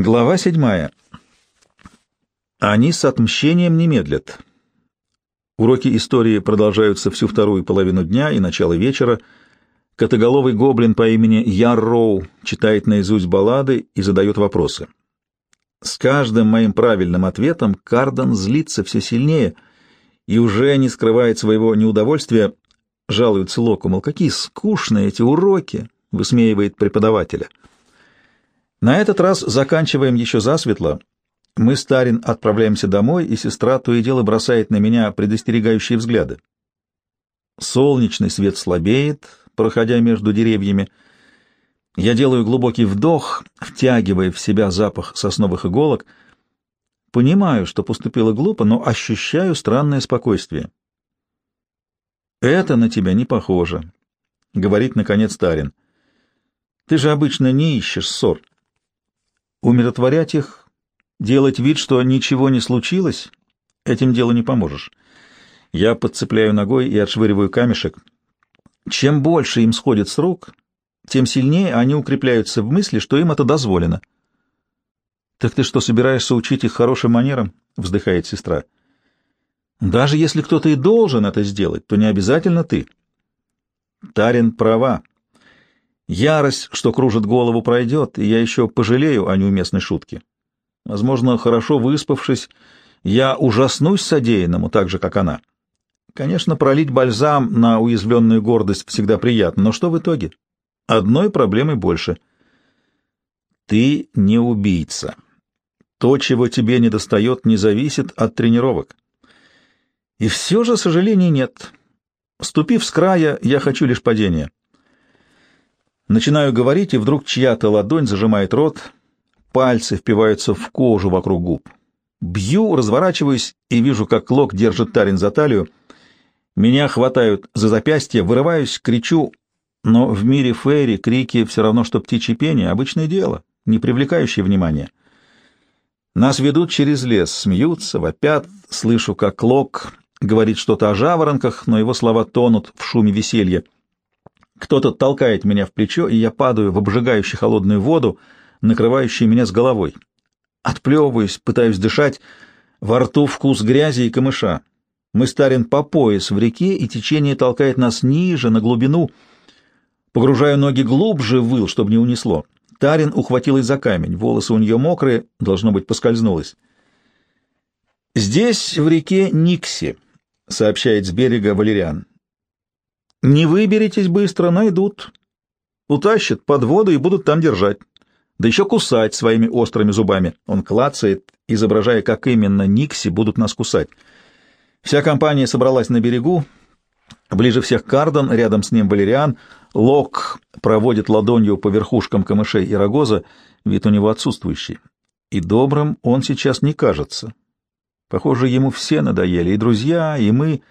Глава седьмая. Они с отмщением не медлят. Уроки истории продолжаются всю вторую половину дня и начало вечера. Котоголовый гоблин по имени Ярроу читает наизусть баллады и задает вопросы. С каждым моим правильным ответом Кардон злится все сильнее и уже не скрывает своего неудовольствия, жалуется Локу, мол, какие скучные эти уроки, высмеивает преподавателя. На этот раз заканчиваем еще засветло. Мы с Тарин отправляемся домой, и сестра то и дело бросает на меня предостерегающие взгляды. Солнечный свет слабеет, проходя между деревьями. Я делаю глубокий вдох, втягивая в себя запах сосновых иголок. Понимаю, что поступило глупо, но ощущаю странное спокойствие. «Это на тебя не похоже», — говорит, наконец, Тарин. «Ты же обычно не ищешь ссор». Умиротворять их, делать вид, что ничего не случилось, этим делу не поможешь. Я подцепляю ногой и отшвыриваю камешек. Чем больше им сходит с рук, тем сильнее они укрепляются в мысли, что им это дозволено. «Так ты что, собираешься учить их хорошим манерам?» — вздыхает сестра. «Даже если кто-то и должен это сделать, то не обязательно ты». Тарин права. Ярость, что кружит голову, пройдет, и я еще пожалею о неуместной шутке. Возможно, хорошо выспавшись, я ужаснусь содеянному, так же, как она. Конечно, пролить бальзам на уязвленную гордость всегда приятно, но что в итоге? Одной проблемой больше. Ты не убийца. То, чего тебе недостает, не зависит от тренировок. И все же сожалений нет. Ступив с края, я хочу лишь падения. Начинаю говорить, и вдруг чья-то ладонь зажимает рот, пальцы впиваются в кожу вокруг губ. Бью, разворачиваюсь и вижу, как Лок держит Тарин за талию. Меня хватают за запястье, вырываюсь, кричу, но в мире Фейри крики все равно, что птичье пение, обычное дело, не привлекающее внимания. Нас ведут через лес, смеются, вопят, слышу, как Лок говорит что-то о жаворонках, но его слова тонут в шуме веселья. Кто-то толкает меня в плечо, и я падаю в обжигающую холодную воду, накрывающую меня с головой. Отплевываюсь, пытаюсь дышать, во рту вкус грязи и камыша. Мы старен по пояс в реке, и течение толкает нас ниже, на глубину. Погружаю ноги глубже в выл, чтобы не унесло. Тарин ухватилась за камень, волосы у нее мокрые, должно быть, поскользнулась. «Здесь, в реке Никси», — сообщает с берега Валериан. Не выберетесь быстро, найдут. Утащат под воду и будут там держать. Да еще кусать своими острыми зубами. Он клацает, изображая, как именно Никси будут нас кусать. Вся компания собралась на берегу. Ближе всех Кардон, рядом с ним Валериан. Лок проводит ладонью по верхушкам камышей и рогоза, вид у него отсутствующий. И добрым он сейчас не кажется. Похоже, ему все надоели, и друзья, и мы.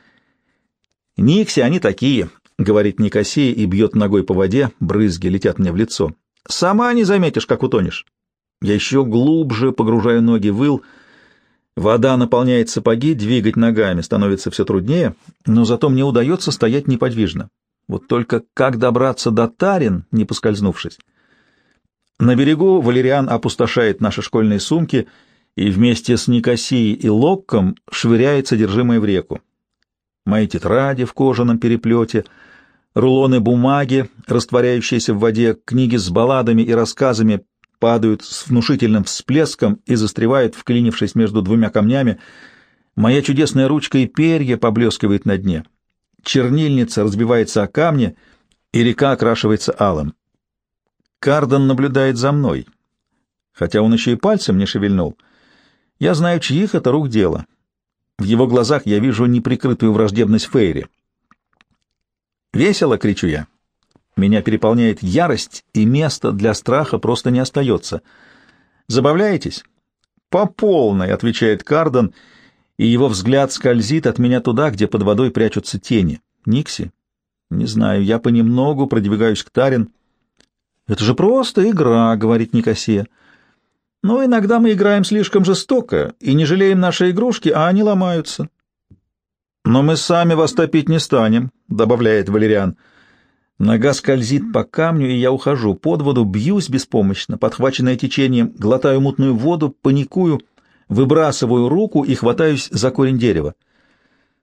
Никси они такие, говорит Никосия и бьет ногой по воде, брызги летят мне в лицо. Сама не заметишь, как утонешь. Я еще глубже погружаю ноги в ил. Вода наполняет сапоги, двигать ногами становится все труднее, но зато мне удается стоять неподвижно. Вот только как добраться до Тарин, не поскользнувшись? На берегу Валериан опустошает наши школьные сумки и вместе с Никосией и Локком швыряет содержимое в реку. Мои тетради в кожаном переплете — Рулоны бумаги, растворяющиеся в воде, книги с балладами и рассказами падают с внушительным всплеском и застревают, вклинившись между двумя камнями. Моя чудесная ручка и перья поблескивает на дне. Чернильница разбивается о камни, и река окрашивается алым. Кардон наблюдает за мной, хотя он еще и пальцем не шевельнул. Я знаю, чьих это рук дело. В его глазах я вижу неприкрытую враждебность Фейри. «Весело!» — кричу я. Меня переполняет ярость, и места для страха просто не остается. «Забавляетесь?» «По полной», — отвечает Кардон, и его взгляд скользит от меня туда, где под водой прячутся тени. «Никси?» «Не знаю, я понемногу продвигаюсь к Тарин». «Это же просто игра», — говорит Никосия. «Но иногда мы играем слишком жестоко и не жалеем наши игрушки, а они ломаются». «Но мы сами вас топить не станем», — добавляет Валериан. Нога скользит по камню, и я ухожу под воду, бьюсь беспомощно, подхваченная течением, глотаю мутную воду, паникую, выбрасываю руку и хватаюсь за корень дерева.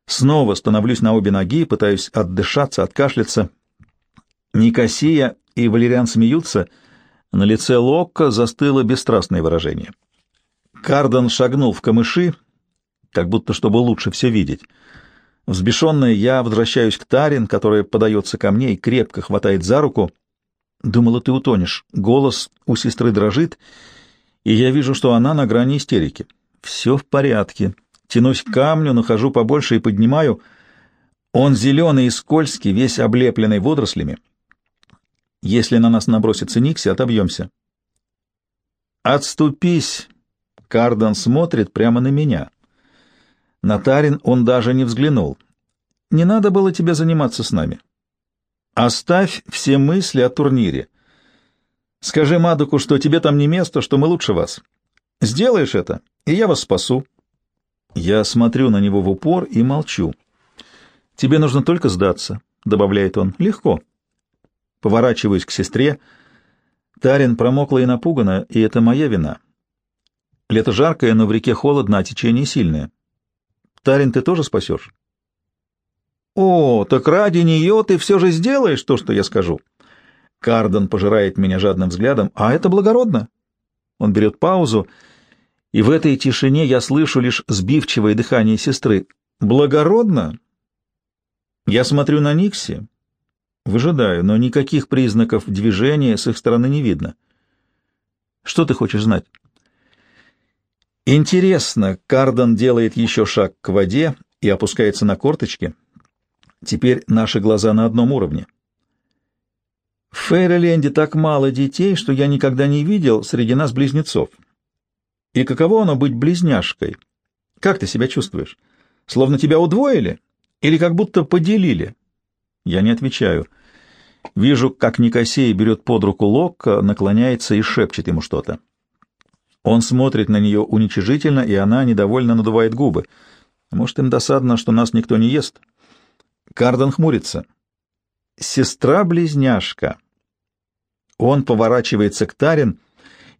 Снова становлюсь на обе ноги, пытаюсь отдышаться, откашляться. Никосия и Валериан смеются. На лице Локка застыло бесстрастное выражение. Кардон шагнул в камыши, как будто чтобы лучше все видеть. Взбешенная, я возвращаюсь к Тарин, которая подается ко мне и крепко хватает за руку. Думала, ты утонешь. Голос у сестры дрожит, и я вижу, что она на грани истерики. Все в порядке. Тянусь к камню, нахожу побольше и поднимаю. Он зеленый и скользкий, весь облепленный водорослями. Если на нас набросится Никси, отобьемся. «Отступись!» Кардон смотрит прямо на меня. На Тарин он даже не взглянул. «Не надо было тебе заниматься с нами. Оставь все мысли о турнире. Скажи Мадуку, что тебе там не место, что мы лучше вас. Сделаешь это, и я вас спасу». Я смотрю на него в упор и молчу. «Тебе нужно только сдаться», — добавляет он. «Легко». Поворачиваюсь к сестре. Тарин промокла и напугана, и это моя вина. Лето жаркое, но в реке холодно, а течение сильное. Тарин, ты тоже спасешь? О, так ради нее ты все же сделаешь то, что я скажу. Кардон пожирает меня жадным взглядом. А это благородно. Он берет паузу, и в этой тишине я слышу лишь сбивчивое дыхание сестры. Благородно? Я смотрю на Никси, выжидаю, но никаких признаков движения с их стороны не видно. Что ты хочешь знать? Интересно, Кардон делает еще шаг к воде и опускается на корточки. Теперь наши глаза на одном уровне. В Фейроленде так мало детей, что я никогда не видел среди нас близнецов. И каково оно быть близняшкой? Как ты себя чувствуешь? Словно тебя удвоили? Или как будто поделили? Я не отвечаю. Вижу, как Никосей берет под руку Локка, наклоняется и шепчет ему что-то. Он смотрит на нее уничижительно, и она недовольно надувает губы. Может, им досадно, что нас никто не ест? Кардон хмурится. Сестра-близняшка. Он поворачивается к Тарин,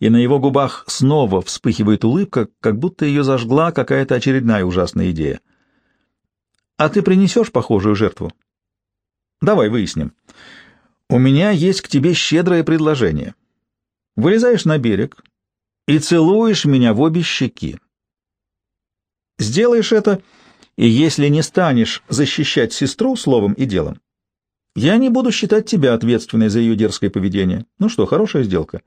и на его губах снова вспыхивает улыбка, как будто ее зажгла какая-то очередная ужасная идея. «А ты принесешь похожую жертву?» «Давай выясним. У меня есть к тебе щедрое предложение. Вылезаешь на берег, и целуешь меня в обе щеки. Сделаешь это, и если не станешь защищать сестру словом и делом, я не буду считать тебя ответственной за ее дерзкое поведение. Ну что, хорошая сделка.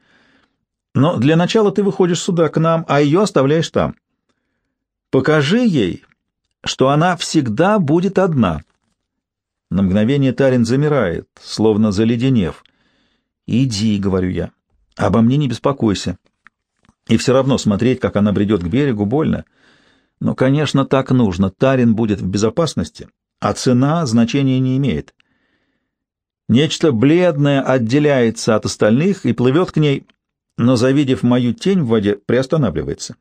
Но для начала ты выходишь сюда, к нам, а ее оставляешь там. Покажи ей, что она всегда будет одна. На мгновение Тарин замирает, словно заледенев. «Иди», — говорю я, — «обо мне не беспокойся. И все равно смотреть, как она бредет к берегу, больно. Но, конечно, так нужно. Тарин будет в безопасности, а цена значения не имеет. Нечто бледное отделяется от остальных и плывет к ней, но, завидев мою тень в воде, приостанавливается.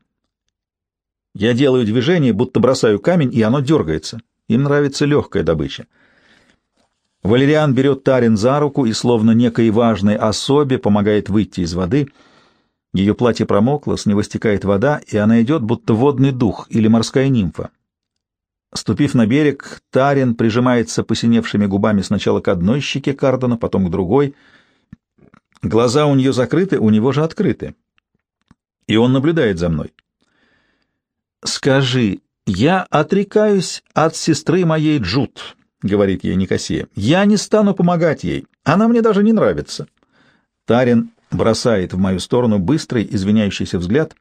Я делаю движение, будто бросаю камень, и оно дергается. Им нравится легкая добыча. Валериан берет Тарин за руку и, словно некой важной особе, помогает выйти из воды — ее платье промокло, с него стекает вода, и она идет, будто водный дух или морская нимфа. Ступив на берег, Тарин прижимается посиневшими губами сначала к одной щеке Кардона, потом к другой. Глаза у нее закрыты, у него же открыты. И он наблюдает за мной. «Скажи, я отрекаюсь от сестры моей Джут», — говорит ей Никосия. «Я не стану помогать ей. Она мне даже не нравится». Тарин бросает в мою сторону быстрый, извиняющийся взгляд.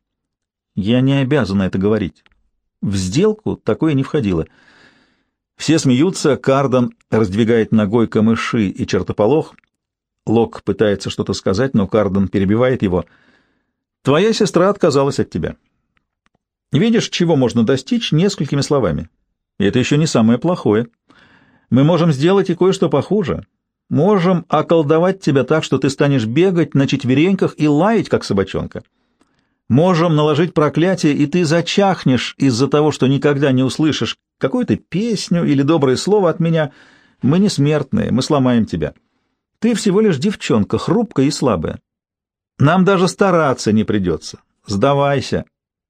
Я не обязана это говорить. В сделку такое не входило. Все смеются, Кардон раздвигает ногой камыши и чертополох. Лок пытается что-то сказать, но Кардон перебивает его. «Твоя сестра отказалась от тебя. Видишь, чего можно достичь несколькими словами. И это еще не самое плохое. Мы можем сделать и кое-что похуже. Можем околдовать тебя так, что ты станешь бегать на четвереньках и лаять, как собачонка. Можем наложить проклятие, и ты зачахнешь из-за того, что никогда не услышишь какую-то песню или доброе слово от меня. Мы не смертные, мы сломаем тебя. Ты всего лишь девчонка, хрупкая и слабая. Нам даже стараться не придется. Сдавайся.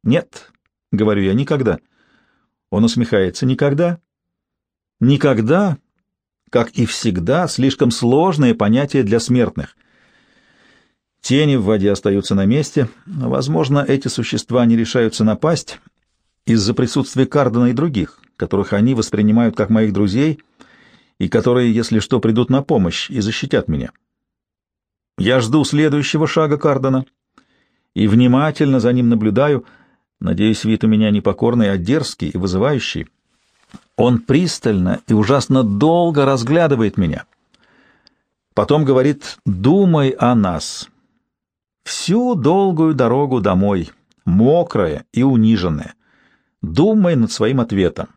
Нет, — говорю я, — никогда. Он усмехается. Никогда? Никогда, как и всегда, слишком сложное понятие для смертных. Тени в воде остаются на месте. Возможно, эти существа не решаются напасть из-за присутствия Кардена и других, которых они воспринимают как моих друзей и которые, если что, придут на помощь и защитят меня. Я жду следующего шага Кардена и внимательно за ним наблюдаю. Надеюсь, вид у меня не покорный, а дерзкий и вызывающий. Он пристально и ужасно долго разглядывает меня. Потом говорит «Думай о нас». Всю долгую дорогу домой, мокрая и униженная. Думай над своим ответом.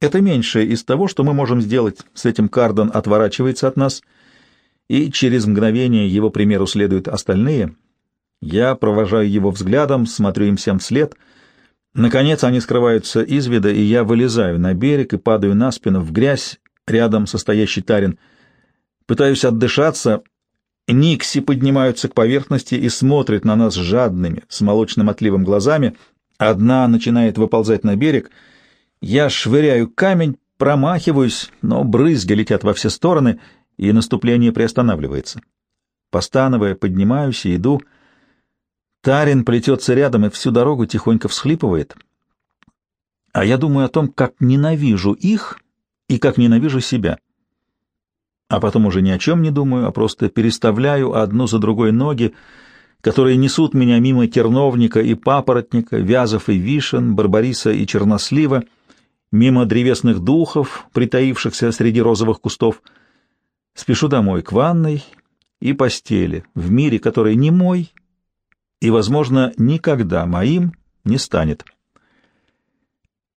Это меньшее из того, что мы можем сделать. С этим Кардон отворачивается от нас, и через мгновение его примеру следуют остальные. Я провожаю его взглядом, смотрю им всем вслед. Наконец они скрываются из вида, и я вылезаю на берег и падаю на спину в грязь рядом со стоящей Тарин. Пытаюсь отдышаться. Никси поднимаются к поверхности и смотрят на нас жадными, с молочным отливом глазами. Одна начинает выползать на берег — я швыряю камень, промахиваюсь, но брызги летят во все стороны, и наступление приостанавливается. Постановая, поднимаюсь и иду. Тарин плетется рядом и всю дорогу тихонько всхлипывает. А я думаю о том, как ненавижу их и как ненавижу себя. А потом уже ни о чем не думаю, а просто переставляю одну за другой ноги, которые несут меня мимо терновника и папоротника, вязов и вишен, барбариса и чернослива, мимо древесных духов, притаившихся среди розовых кустов. Спешу домой, к ванной и постели, в мире, который не мой и, возможно, никогда моим не станет.